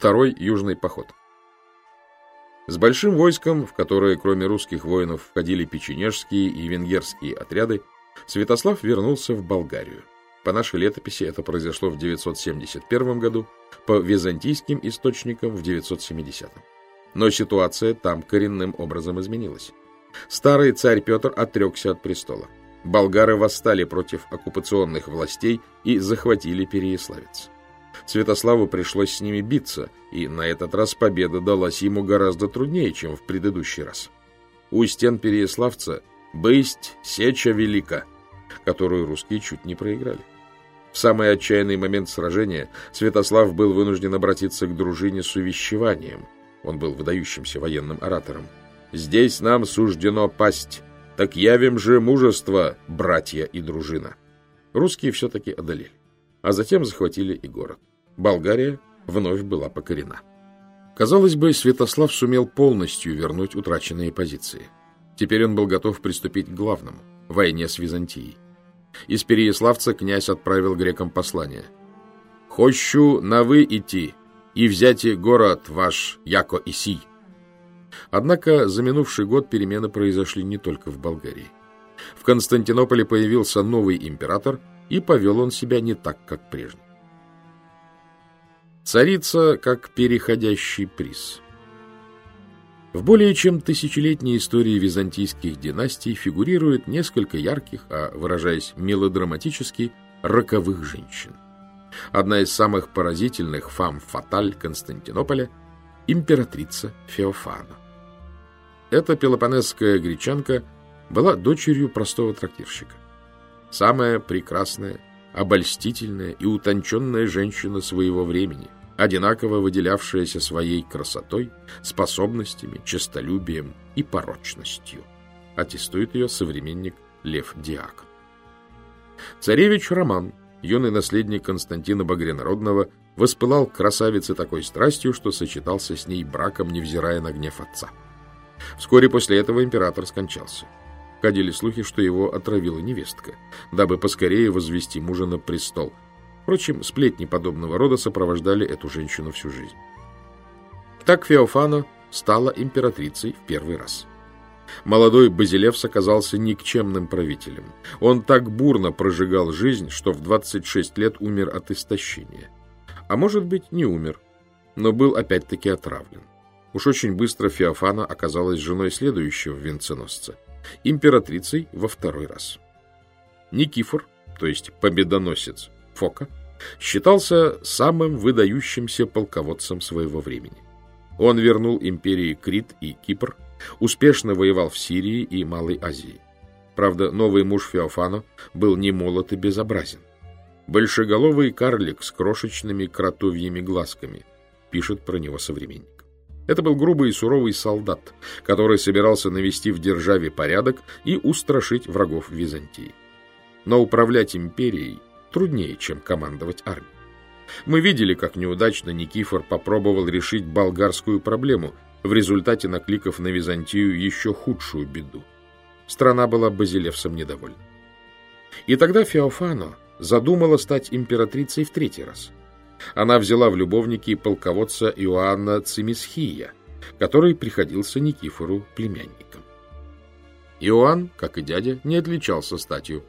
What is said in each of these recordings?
Второй южный поход. С большим войском, в которое кроме русских воинов входили печенежские и венгерские отряды, Святослав вернулся в Болгарию. По нашей летописи это произошло в 971 году, по византийским источникам в 970. Но ситуация там коренным образом изменилась. Старый царь Петр отрекся от престола. Болгары восстали против оккупационных властей и захватили Переяславец. Святославу пришлось с ними биться, и на этот раз победа далась ему гораздо труднее, чем в предыдущий раз. У стен Переяславца «Бысть сеча велика», которую русские чуть не проиграли. В самый отчаянный момент сражения Святослав был вынужден обратиться к дружине с увещеванием. Он был выдающимся военным оратором. «Здесь нам суждено пасть, так явим же мужество, братья и дружина». Русские все-таки одолели, а затем захватили и город. Болгария вновь была покорена. Казалось бы, Святослав сумел полностью вернуть утраченные позиции. Теперь он был готов приступить к главному – войне с Византией. Из Переяславца князь отправил грекам послание. «Хочу на вы идти, и взяти город ваш, яко и сий». Однако за минувший год перемены произошли не только в Болгарии. В Константинополе появился новый император, и повел он себя не так, как прежде. Царица как переходящий приз – в более чем тысячелетней истории византийских династий фигурирует несколько ярких, а, выражаясь мелодраматически, роковых женщин. Одна из самых поразительных фам-фаталь Константинополя – императрица Феофана. Эта пелопонесская гречанка была дочерью простого трактирщика. Самая прекрасная, обольстительная и утонченная женщина своего времени – одинаково выделявшаяся своей красотой, способностями, честолюбием и порочностью. Аттестует ее современник Лев Диак. Царевич Роман, юный наследник Константина Багрянародного, воспылал красавице такой страстью, что сочетался с ней браком, невзирая на гнев отца. Вскоре после этого император скончался. Ходили слухи, что его отравила невестка, дабы поскорее возвести мужа на престол – Впрочем, сплетни подобного рода сопровождали эту женщину всю жизнь. Так Феофана стала императрицей в первый раз. Молодой Базилевс оказался никчемным правителем. Он так бурно прожигал жизнь, что в 26 лет умер от истощения. А может быть, не умер, но был опять-таки отравлен. Уж очень быстро Феофана оказалась женой следующего венценосца, императрицей во второй раз. Никифор, то есть победоносец, Фока, считался самым выдающимся полководцем своего времени. Он вернул империи Крит и Кипр, успешно воевал в Сирии и Малой Азии. Правда, новый муж Феофана был не молод и безобразен. Большеголовый карлик с крошечными кротовьими глазками, пишет про него современник. Это был грубый и суровый солдат, который собирался навести в державе порядок и устрашить врагов Византии. Но управлять империей труднее, чем командовать армией. Мы видели, как неудачно Никифор попробовал решить болгарскую проблему, в результате накликав на Византию еще худшую беду. Страна была Базилевсом недовольна. И тогда Феофано задумала стать императрицей в третий раз. Она взяла в любовники полководца Иоанна Цимисхия, который приходился Никифору племянником. Иоанн, как и дядя, не отличался статью,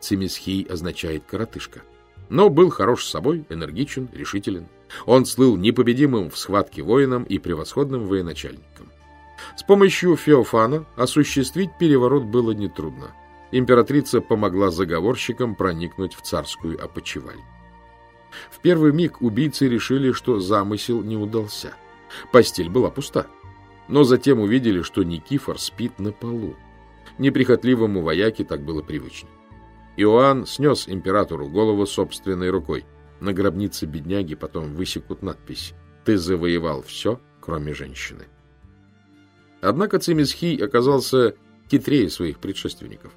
Цимисхий означает «коротышка». Но был хорош с собой, энергичен, решителен. Он слыл непобедимым в схватке воином и превосходным военачальником. С помощью Феофана осуществить переворот было нетрудно. Императрица помогла заговорщикам проникнуть в царскую опочивальню. В первый миг убийцы решили, что замысел не удался. Постель была пуста. Но затем увидели, что Никифор спит на полу. Неприхотливому вояке так было привычно. Иоанн снес императору голову собственной рукой. На гробнице бедняги потом высекут надпись «Ты завоевал все, кроме женщины». Однако Цимисхий оказался хитрее своих предшественников.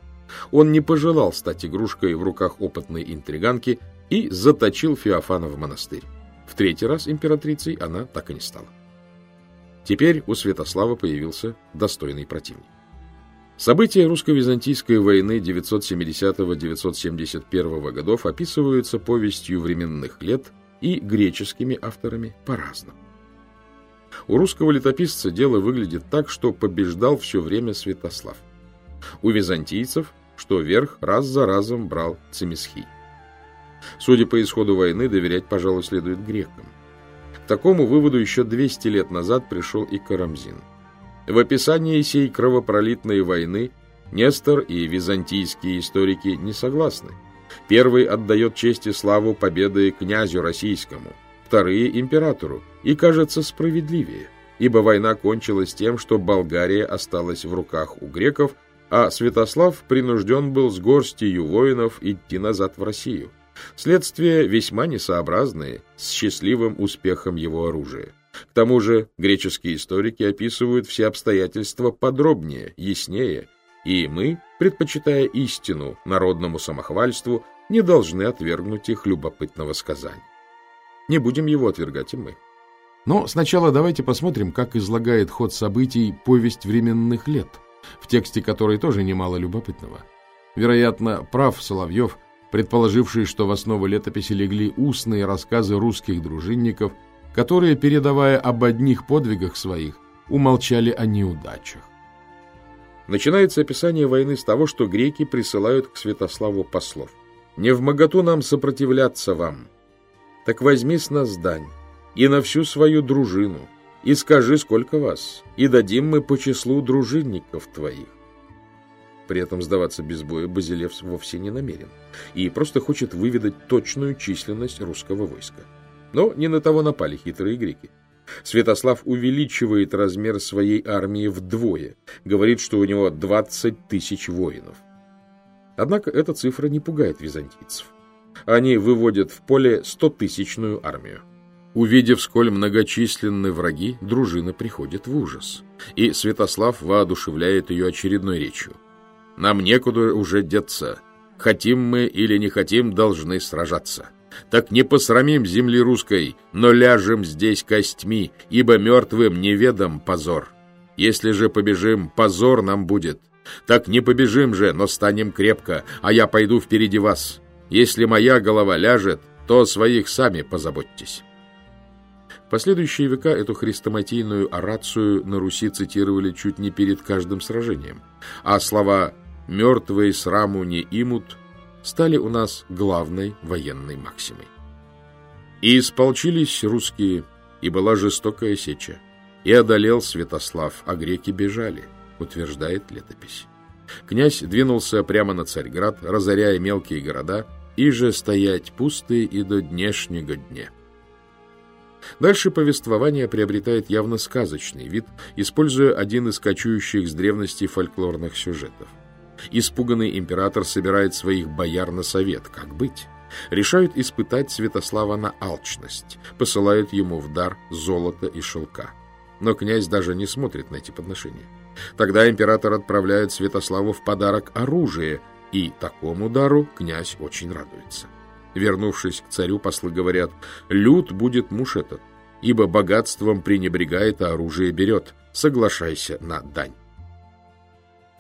Он не пожелал стать игрушкой в руках опытной интриганки и заточил Феофана в монастырь. В третий раз императрицей она так и не стала. Теперь у Святослава появился достойный противник. События русско-византийской войны 970-971 годов описываются повестью временных лет и греческими авторами по-разному. У русского летописца дело выглядит так, что побеждал все время Святослав. У византийцев, что верх раз за разом брал Цемисхий. Судя по исходу войны, доверять, пожалуй, следует грекам. К такому выводу еще 200 лет назад пришел и Карамзин. В описании сей кровопролитной войны Нестор и византийские историки не согласны. Первый отдает честь и славу победы князю российскому, вторые – императору, и кажется справедливее, ибо война кончилась тем, что Болгария осталась в руках у греков, а Святослав принужден был с горстью воинов идти назад в Россию. Следствие весьма несообразное с счастливым успехом его оружия. К тому же греческие историки описывают все обстоятельства подробнее, яснее, и мы, предпочитая истину народному самохвальству, не должны отвергнуть их любопытного сказания. Не будем его отвергать и мы. Но сначала давайте посмотрим, как излагает ход событий повесть временных лет, в тексте которой тоже немало любопытного. Вероятно, прав Соловьев, предположивший, что в основу летописи легли устные рассказы русских дружинников, которые, передавая об одних подвигах своих, умолчали о неудачах. Начинается описание войны с того, что греки присылают к Святославу послов. «Не в моготу нам сопротивляться вам, так возьми с нас дань и на всю свою дружину, и скажи, сколько вас, и дадим мы по числу дружинников твоих». При этом сдаваться без боя Базилев вовсе не намерен и просто хочет выведать точную численность русского войска. Но не на того напали хитрые греки. Святослав увеличивает размер своей армии вдвое, говорит, что у него 20 тысяч воинов. Однако эта цифра не пугает византийцев. Они выводят в поле 100-тысячную армию. Увидев, сколь многочисленны враги, дружина приходит в ужас. И Святослав воодушевляет ее очередной речью. «Нам некуда уже деться. Хотим мы или не хотим, должны сражаться». Так не посрамим земли русской, но ляжем здесь костьми, ибо мертвым неведом позор. Если же побежим, позор нам будет. Так не побежим же, но станем крепко, а я пойду впереди вас. Если моя голова ляжет, то своих сами позаботьтесь». Последующие века эту хрестоматийную орацию на Руси цитировали чуть не перед каждым сражением, а слова «мертвые сраму не имут» стали у нас главной военной максимой. И исполчились русские, и была жестокая сеча, и одолел Святослав, а греки бежали, утверждает летопись. Князь двинулся прямо на Царьград, разоряя мелкие города, и же стоять пустые и до днешнего дня. Дальше повествование приобретает явно сказочный вид, используя один из кочующих с древности фольклорных сюжетов. Испуганный император собирает своих бояр на совет. Как быть? Решают испытать Святослава на алчность. Посылают ему в дар золото и шелка. Но князь даже не смотрит на эти подношения. Тогда император отправляет Святославу в подарок оружие, и такому дару князь очень радуется. Вернувшись к царю, послы говорят, «Люд будет муж этот, ибо богатством пренебрегает, а оружие берет. Соглашайся на дань».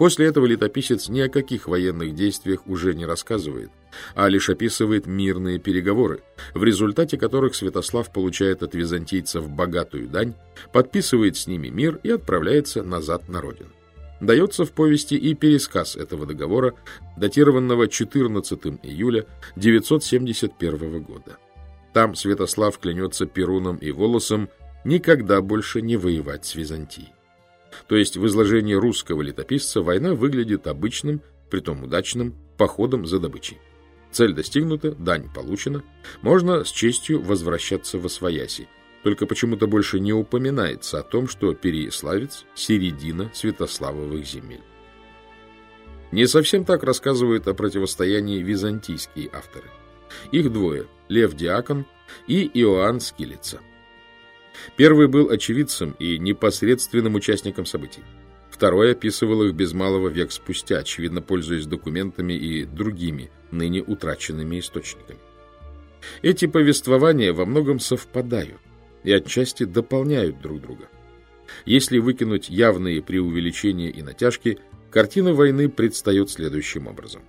После этого летописец ни о каких военных действиях уже не рассказывает, а лишь описывает мирные переговоры, в результате которых Святослав получает от византийцев богатую дань, подписывает с ними мир и отправляется назад на родину. Дается в повести и пересказ этого договора, датированного 14 июля 971 года. Там Святослав клянется Перуном и Волосом никогда больше не воевать с Византией. То есть в изложении русского летописца война выглядит обычным, притом удачным, походом за добычей. Цель достигнута, дань получена, можно с честью возвращаться во свояси. Только почему-то больше не упоминается о том, что Переяславец – середина Святославовых земель. Не совсем так рассказывают о противостоянии византийские авторы. Их двое – Лев Диакон и Иоанн Скилица – Первый был очевидцем и непосредственным участником событий. Второй описывал их без малого век спустя, очевидно пользуясь документами и другими, ныне утраченными источниками. Эти повествования во многом совпадают и отчасти дополняют друг друга. Если выкинуть явные преувеличения и натяжки, картина войны предстает следующим образом.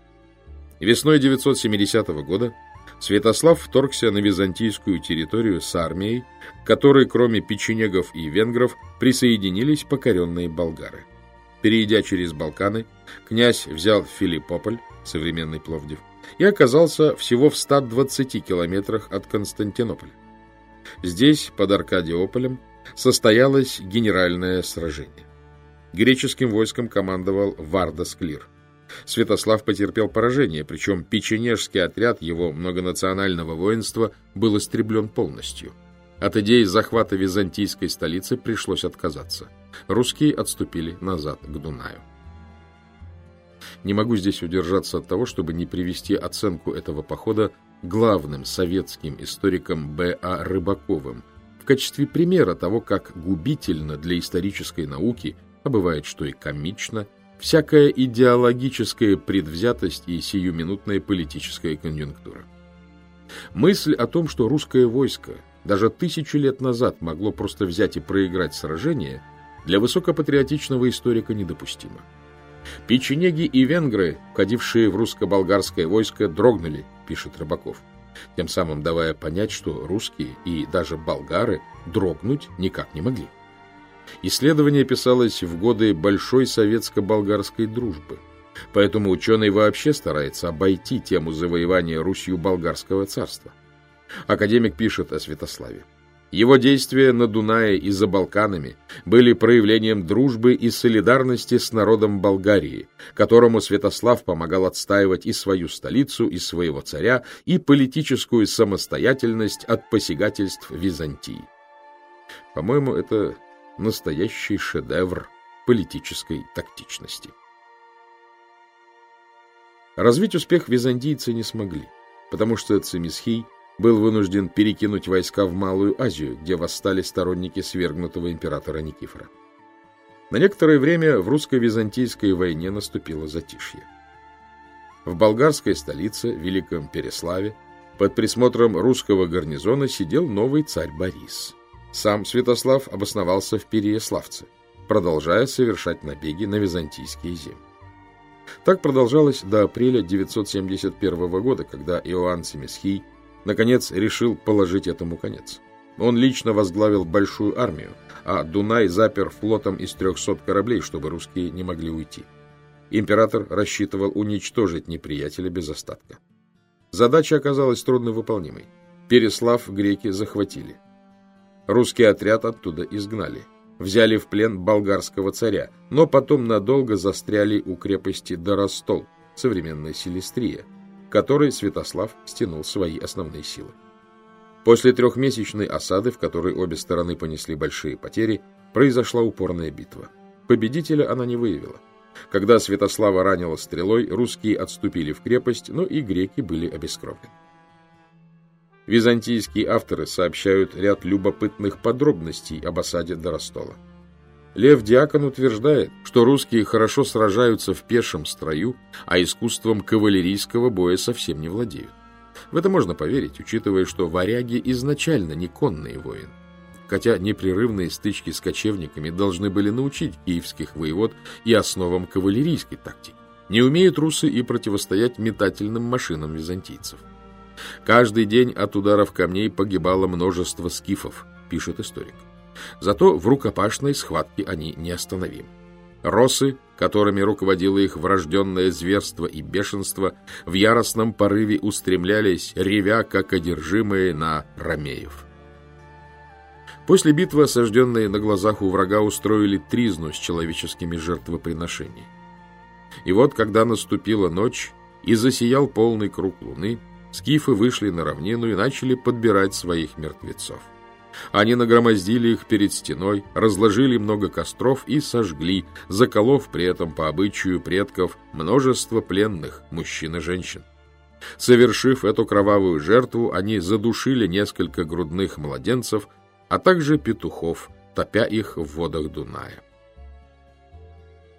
Весной 970 года Святослав вторгся на византийскую территорию с армией, которой, кроме печенегов и венгров, присоединились покоренные болгары. Перейдя через Балканы, князь взял Филиппополь, современный Пловдив, и оказался всего в 120 километрах от Константинополя. Здесь, под Аркадиополем, состоялось генеральное сражение. Греческим войском командовал Вардас Клир. Святослав потерпел поражение, причем печенежский отряд его многонационального воинства был истреблен полностью. От идеи захвата византийской столицы пришлось отказаться. Русские отступили назад к Дунаю. Не могу здесь удержаться от того, чтобы не привести оценку этого похода главным советским историком Б.А. Рыбаковым в качестве примера того, как губительно для исторической науки, а бывает, что и комично, всякая идеологическая предвзятость и сиюминутная политическая конъюнктура. Мысль о том, что русское войско даже тысячу лет назад могло просто взять и проиграть сражение, для высокопатриотичного историка недопустима. Печенеги и венгры, входившие в русско-болгарское войско, дрогнули, пишет Рыбаков, тем самым давая понять, что русские и даже болгары дрогнуть никак не могли. Исследование писалось в годы большой советско-болгарской дружбы, поэтому ученый вообще старается обойти тему завоевания Русью болгарского царства. Академик пишет о Святославе. Его действия на Дунае и за Балканами были проявлением дружбы и солидарности с народом Болгарии, которому Святослав помогал отстаивать и свою столицу, и своего царя, и политическую самостоятельность от посягательств Византии. По-моему, это настоящий шедевр политической тактичности. Развить успех византийцы не смогли, потому что Цимисхий был вынужден перекинуть войска в Малую Азию, где восстали сторонники свергнутого императора Никифора. На некоторое время в русско-византийской войне наступило затишье. В болгарской столице, Великом Переславе, под присмотром русского гарнизона сидел новый царь Борис. Сам Святослав обосновался в Переяславце, продолжая совершать набеги на византийские земли. Так продолжалось до апреля 971 года, когда Иоанн Семисхий наконец решил положить этому конец. Он лично возглавил большую армию, а Дунай запер флотом из 300 кораблей, чтобы русские не могли уйти. Император рассчитывал уничтожить неприятеля без остатка. Задача оказалась трудновыполнимой. Переслав греки захватили. Русский отряд оттуда изгнали. Взяли в плен болгарского царя, но потом надолго застряли у крепости Доростол, современная Селестрия, которой Святослав стянул свои основные силы. После трехмесячной осады, в которой обе стороны понесли большие потери, произошла упорная битва. Победителя она не выявила. Когда Святослава ранило стрелой, русские отступили в крепость, но и греки были обескровлены. Византийские авторы сообщают ряд любопытных подробностей об осаде Доростола. Лев Диакон утверждает, что русские хорошо сражаются в пешем строю, а искусством кавалерийского боя совсем не владеют. В это можно поверить, учитывая, что варяги изначально не конные воины. Хотя непрерывные стычки с кочевниками должны были научить киевских воевод и основам кавалерийской тактики. Не умеют русы и противостоять метательным машинам византийцев. Каждый день от ударов камней погибало множество скифов, пишет историк. Зато в рукопашной схватке они неостановимы. Росы, которыми руководило их врожденное зверство и бешенство, в яростном порыве устремлялись, ревя, как одержимые на ромеев. После битвы осажденные на глазах у врага устроили тризну с человеческими жертвоприношениями. И вот, когда наступила ночь и засиял полный круг луны, скифы вышли на равнину и начали подбирать своих мертвецов. Они нагромоздили их перед стеной, разложили много костров и сожгли, заколов при этом по обычаю предков множество пленных, мужчин и женщин. Совершив эту кровавую жертву, они задушили несколько грудных младенцев, а также петухов, топя их в водах Дуная.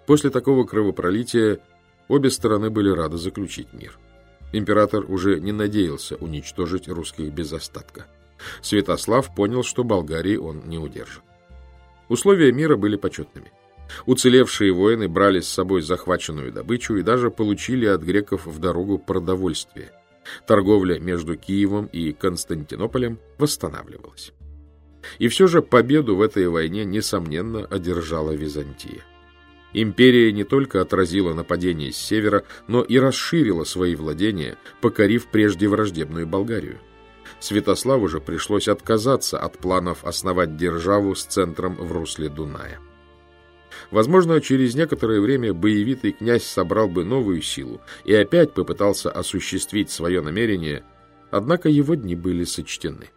После такого кровопролития обе стороны были рады заключить мир. Император уже не надеялся уничтожить русских без остатка. Святослав понял, что Болгарии он не удержит. Условия мира были почетными. Уцелевшие воины брали с собой захваченную добычу и даже получили от греков в дорогу продовольствие. Торговля между Киевом и Константинополем восстанавливалась. И все же победу в этой войне, несомненно, одержала Византия. Империя не только отразила нападение с севера, но и расширила свои владения, покорив прежде враждебную Болгарию. Святославу же пришлось отказаться от планов основать державу с центром в русле Дуная. Возможно, через некоторое время боевитый князь собрал бы новую силу и опять попытался осуществить свое намерение, однако его дни были сочтены.